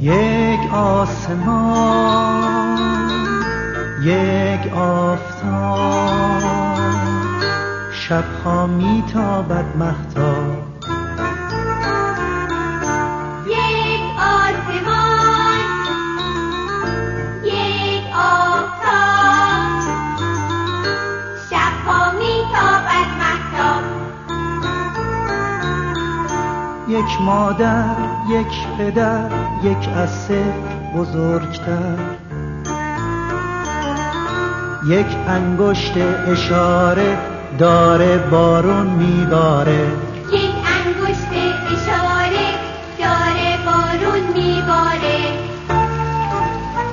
یک آسمان یک آفتاب. شبها میتابد مهتاب. یک مادر یک پدر یک از بزرگتر. یک انگشت اشاره داره بارون میباره.